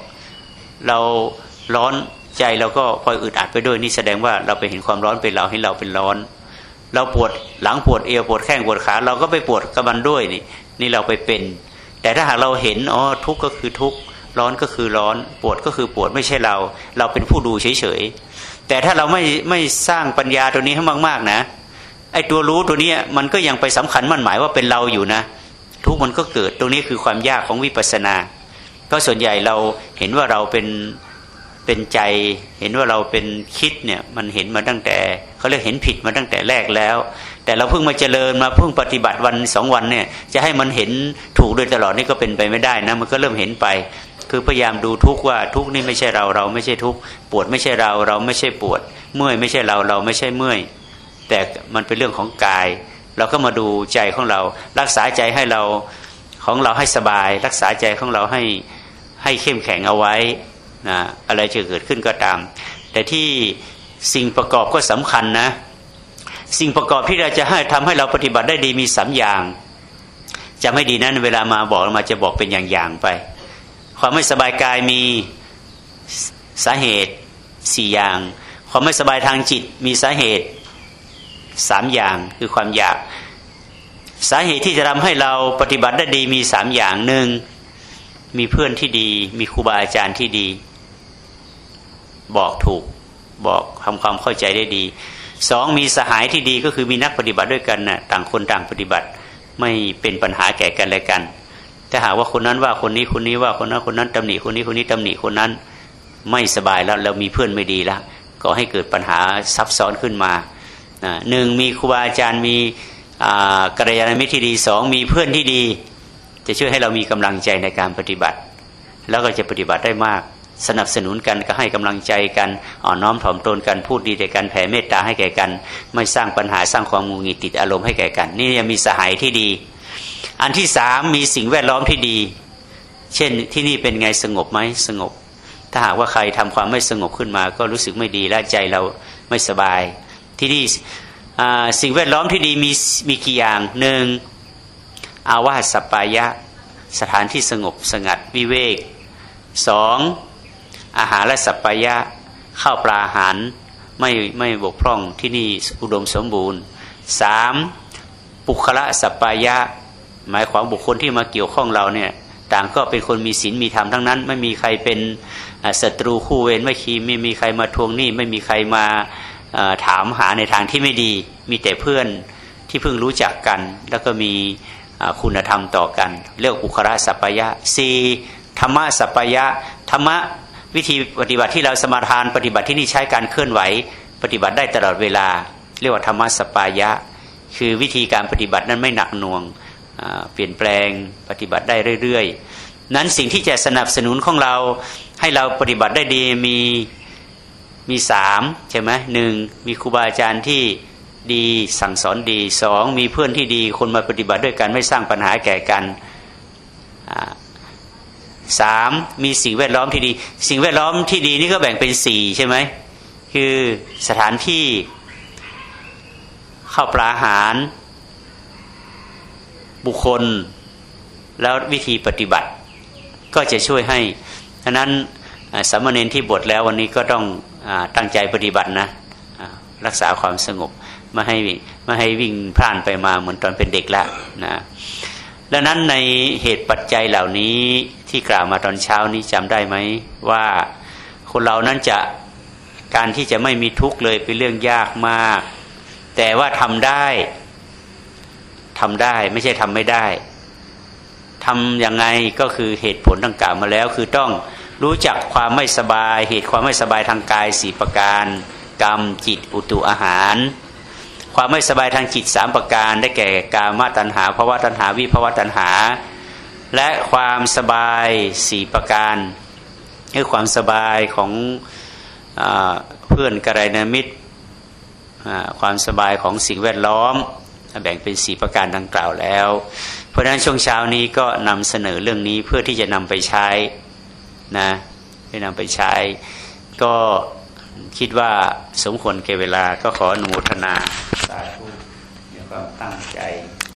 เราร้อนใจเราก็พลอยอึดอัดไปด้วยนี่แสดงว่าเราไปเห็นความร้อนเป็นเราให้เราเป็นร้อน เราปวดหลังปวดเอวปวดแข้งปวดขา เราก็ไปปวดกับมันด้วยนี่ นี่เราไปเป็น แต่ถ้าหากเราเห็นอ๋อทุกข์ก็คือทุกข์ร้อนก็คือร้อน ปวดก็คือปวดไม่ใช่เรา เราเป็นผู้ดูเฉยๆแต่ถ้าเราไม่ไม่สร้างปัญญาตัวนี้ให้มากๆนะไอ้ตัวรู้ตัวนี้มันก็ยังไปสำคัญมั่นหมายว่าเป็นเราอยู่นะ ทุกมันก็เกิดตรงนี้คือความยากของวิปัสสนาเพราะส่วนใหญ่เราเห็นว่าเราเป็น เป็นใจ เห็นว่าเราเป็นคิดเนี่ยมันเห็นมาตั้งแต่เขาเรียกเห็นผิดมาตั้งแต่แรกแล้ว แต่เราเพิ่งมาเจริญมาเพิ่งปฏิบัติวันสองวันเนี่ยจะให้มันเห็นถูกโดยตลอดนี่ก็เป็นไปไม่ได้นะมันก็เริ่มเห็นไป คือพยายามดูทุกว่าทุกนี่ไม่ใช่เราเราไม่ใช่ทุกปวดไม่ใช่เราเราไม่ใช่ปวด เมื่อยไม่ใช่เราเราไม่ใช่เมื่อย แต่มันเป็นเรื่องของกาย เราก็มาดูใจของเรา รักษาใจให้เราของเราให้สบาย รักษาใจของเราให้ให้เข้มแข็งเอาไว้ นะอะไรจะเกิดขึ้นก็ตาม แต่ที่สิ่งประกอบก็สำคัญนะ สิ่งประกอบที่เราจะให้ทำให้เราปฏิบัติได้ดีมีสามอย่างจะไม่ดีนั้นเวลามาบอกมาจะบอกเป็นอย่างๆไป ความไม่สบายกายมีสาเหตุสี่อย่าง ความไม่สบายทางจิตมีสาเหตุสามอย่างคือความอยาก สาเหตุที่จะทำให้เราปฏิบัติได้ดีมีสามอย่างหนึ่งมีเพื่อนที่ดี มีครูบาอาจารย์ที่ดี บอกถูกบอกทำความเข้าใจได้ดีสองมีสหายที่ดีก็คือมีนักปฏิบัติด้วยกันนะ่ะต่างคนต่างปฏิบัติไม่เป็นปัญหาแก่กันและกันถ้าหากว่าคนนั้นว่าคนนี้คนนี้ว่าคนนั้นคนนั้นตำหนิคนนี้คนนี้ตำหนิคนนั้นไม่สบายแล้วเรามีเพื่อนไม่ดีแล้วก็ให้เกิดปัญหาซับซ้อนขึ้นมาหนึ่งมีครูบาอาจารย์มีกัลยาณมิตรที่ดีสองมีเพื่อนที่ดี จะช่วยให้เรามีกำลังใจในการปฏิบัติ แล้วก็จะปฏิบัติได้มาก สนับสนุนกันก็ให้กำลังใจกันอ่อนน้อมถ่อมตนกันพูดดีแต่กันแผ่เมตตาให้แก่กัน ไม่สร้างปัญหาสร้างความงูงิติดอารมณ์ให้แก่กัน นี่ยังมีสหายที่ดี อันที่สามมีสิ่งแวดล้อมที่ดี เช่นที่นี่เป็นไงสงบไหมสงบ ถ้าหากว่าใครทำความไม่สงบขึ้นมา ก็รู้สึกไม่ดีและใจเราไม่สบาย ที่นี่สิ่งแวดล้อมที่ดีมีมีกี่อย่างหนึ่งอาวาสปายะ สถานที่สงบสงัดวิเวกสอง อาหารและสัพพยะข้าวปลาอาหารไม่ไม่บกพร่องที่นี่อุดมสมบูรณ์สามปุคละสัพพยะ หมายความบุคคลที่มาเกี่ยวข้องเราเนี่ยต่างก็เป็นคนมีศีลมีธรรมทั้งนั้น ไม่มีใครเป็นศัตรูคู่เวรไม่คีไม่มีใครมาทวงหนี้ไม่มีใครมาถามหาในทางที่ไม่ดี มีแต่เพื่อนที่เพิ่งรู้จักกัน แล้วก็มีคุณธรรมต่อกัน เรียกอุคระสัพยะสี่ธรรมะสัพยะธรรมะ วิธีปฏิบัติที่เราสมาทานปฏิบัติที่นี่ใช้การเคลื่อนไหว ปฏิบัติได้ตลอดเวลา เรียกว่าธรรมะสปายะ คือวิธีการปฏิบัตินั้นไม่หนักหน่วงเปลี่ยนแปลงปฏิบัติได้เรื่อยๆ นั้นสิ่งที่จะสนับสนุนของเราให้เราปฏิบัติได้ดีมีมีสามใช่ไหมหนึ่งมีครูบาอาจารย์ที่ดีสั่งสอนดีสองมีเพื่อนที่ดีคนมาปฏิบัติด้วยกันไม่สร้างปัญหาแก่กัน สามมีสิ่งแวดล้อมที่ดี สิ่งแวดล้อมที่ดีนี่ก็แบ่งเป็นสี่ใช่ไหมคือสถานที่เข้าปลาอาหาร บุคคล แล้ววิธีปฏิบัติ ก็จะช่วยให้ฉะนั้นสามเณรที่บทแล้ววันนี้ก็ต้องอตั้งใจปฏิบัตินะรักษาความสงบไม่ให้ไม่ให้วิ่งพล่านไปมาเหมือนตอนเป็นเด็กแล้วนะ ดังนั้นในเหตุปัจจัยเหล่านี้ที่กล่าวมาตอนเช้านี้จำได้ไหมว่าคนเรานั้นจะการที่จะไม่มีทุกข์เลยเป็นเรื่องยากมาก แต่ว่าทำได้ทำได้ไม่ใช่ทำไม่ได้ทำยังไงก็คือเหตุผลดังกล่าวมาแล้ว คือต้องรู้จักความไม่สบาย เหตุความไม่สบายทางกายสี่ประการ กรรมจิตอุตุอาหาร ความไม่สบายทางจิตสามประการได้แก่กามาตัณหาภาวะตัณหาวิภาวะตัณหา และความสบายสี่ประการคือความสบายของอเพื่อนกระไรนมิตรความสบายของสิ่งแวดล้อม แบ่งเป็นสี่ประการดังกล่าวแล้ว เพราะฉะนั้นช่วงเช้านี้ก็นำเสนอเรื่องนี้เพื่อที่จะนำไปใช้นะไปนำไปใช้ ก็ คิดว่าสมควรเก่เวลาก็ขออนุโมทนาสาธุมีความตั้งใจ